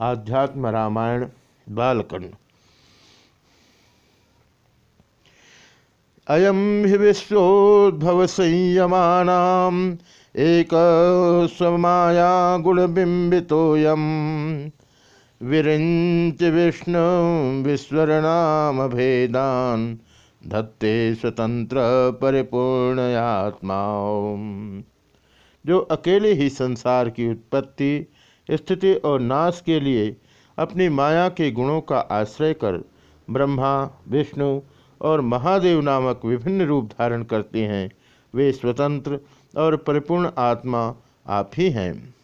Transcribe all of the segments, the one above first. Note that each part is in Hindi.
आध्यात्म रामायण बालकंड अयम हि विश्वोद्भव संयमानाम एक स्वमाया गुणबिंबितोयम विरिंच विष्णु विस्वरणाम भेदान धत्ते स्वतंत्र परिपूर्ण आत्मा जो अकेले ही संसार की उत्पत्ति स्थिति और नाश के लिए अपनी माया के गुणों का आश्रय कर ब्रह्मा, विष्णु और महादेव नामक विभिन्न रूप धारण करते हैं। वे स्वतंत्र और परिपूर्ण आत्मा आप ही हैं।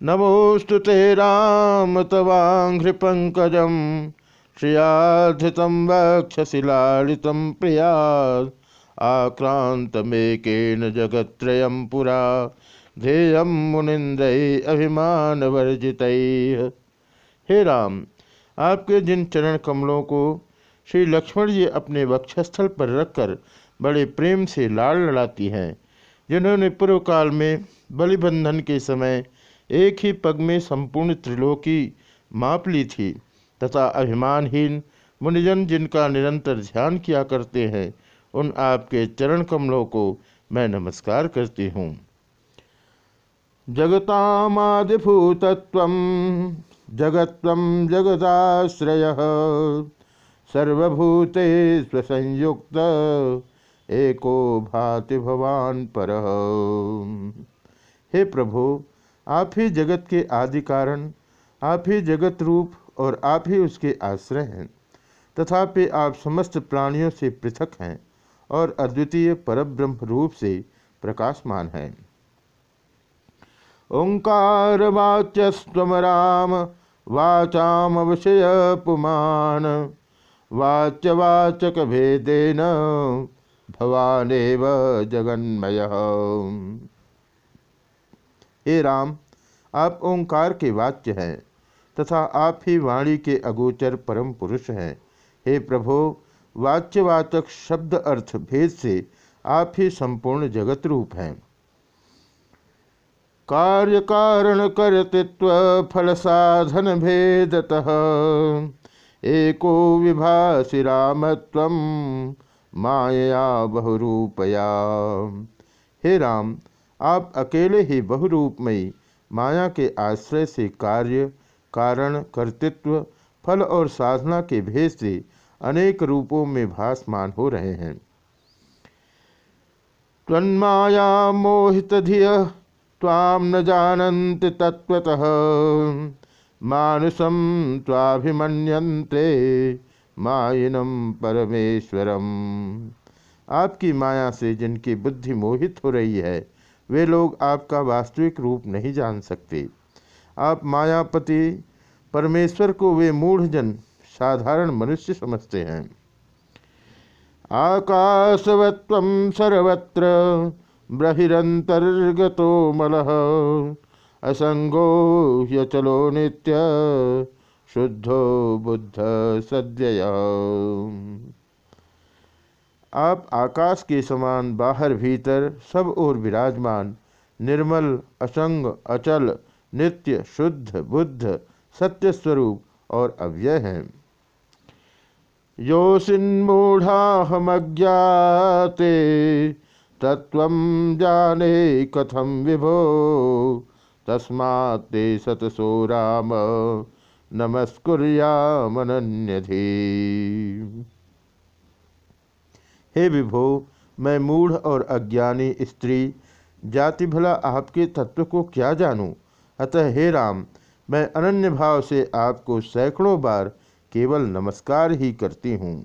नमोस्तु ते राम तवाघ्र पंकज श्रियाधित वक्षशिलाड़ित प्रिया आक्रांत मेकेन जगत्रयम पुरा। ध्येय मुनिंद्र अभिमान वर्जित हे राम, आपके जिन चरण कमलों को श्री लक्ष्मण जी अपने वक्षस्थल पर रखकर बड़े प्रेम से लाड़ लड़ाती हैं, जिन्होंने पूर्व काल में बलिबंधन के समय एक ही पग में संपूर्ण त्रिलोकी माप ली थी तथा अभिमानहीन मुनिजन जिनका निरंतर ध्यान किया करते हैं, उन आपके चरण कमलों को मैं नमस्कार करती हूँ। जगतामादिभूतत्व जगत जगदाश्रय, सर्वभूते स्वसंयुक्त, एको भाति भवान पर। हे प्रभु, आप ही जगत के आदि कारण, आप ही जगत रूप और आप ही उसके आश्रय हैं तथापि आप समस्त प्राणियों से पृथक हैं और अद्वितीय परब्रह्म रूप से प्रकाशमान हैं। ओंकार वाच्यस्व राम वाचाम विषय पुमान। वाच्यवाचक भेदेन भवानेव जगन्मय। हे राम, आप ओंकार के वाच्य हैं तथा आप ही वाणी के अगोचर परम पुरुष हैं। हे प्रभो, वाच्यवाचक शब्द अर्थ भेद से आप ही संपूर्ण जगत रूप हैं। कार्य कारण कर्तृत्व फल साधन भेदतः। एको विभासी रामत्व माया बहुरूपया। हे राम, आप अकेले ही बहुरूपमयी माया के आश्रय से कार्य, कारण, कर्तृत्व, फल और साधना के भेद से अनेक रूपों में भासमान हो रहे हैं। तन्माया मोहित धिय ताम न जानन्ति तत्वतः मानुषम ताभिमन्यन्ते माइनम परमेश्वरम। आपकी माया से जिनकी बुद्धि मोहित हो रही है, वे लोग आपका वास्तविक रूप नहीं जान सकते। आप मायापति, परमेश्वर को वे मूढ़जन, साधारण मनुष्य समझते हैं। आकाशवत्व सर्वत्र बहिरंतर्गतो मल। असंगो चलो नित्य, शुद्धो बुद्ध सद्य आप आकाश के समान बाहर भीतर सब ओर विराजमान, निर्मल, असंग, अचल, नित्य, शुद्ध, बुद्ध, सत्य स्वरूप और अव्यय हैं। योसिन्मूढ़ा हम अज्ञाते तत्व जाने कथम विभो? तस्मात्ते सतसो राम। नमस्कुर्यामन्यधि हे विभो, मैं मूढ़ और अज्ञानी स्त्री जाति भला आपके तत्व को क्या जानूं? अतः हे राम, मैं अनन्य भाव से आपको सैकड़ों बार केवल नमस्कार ही करती हूँ।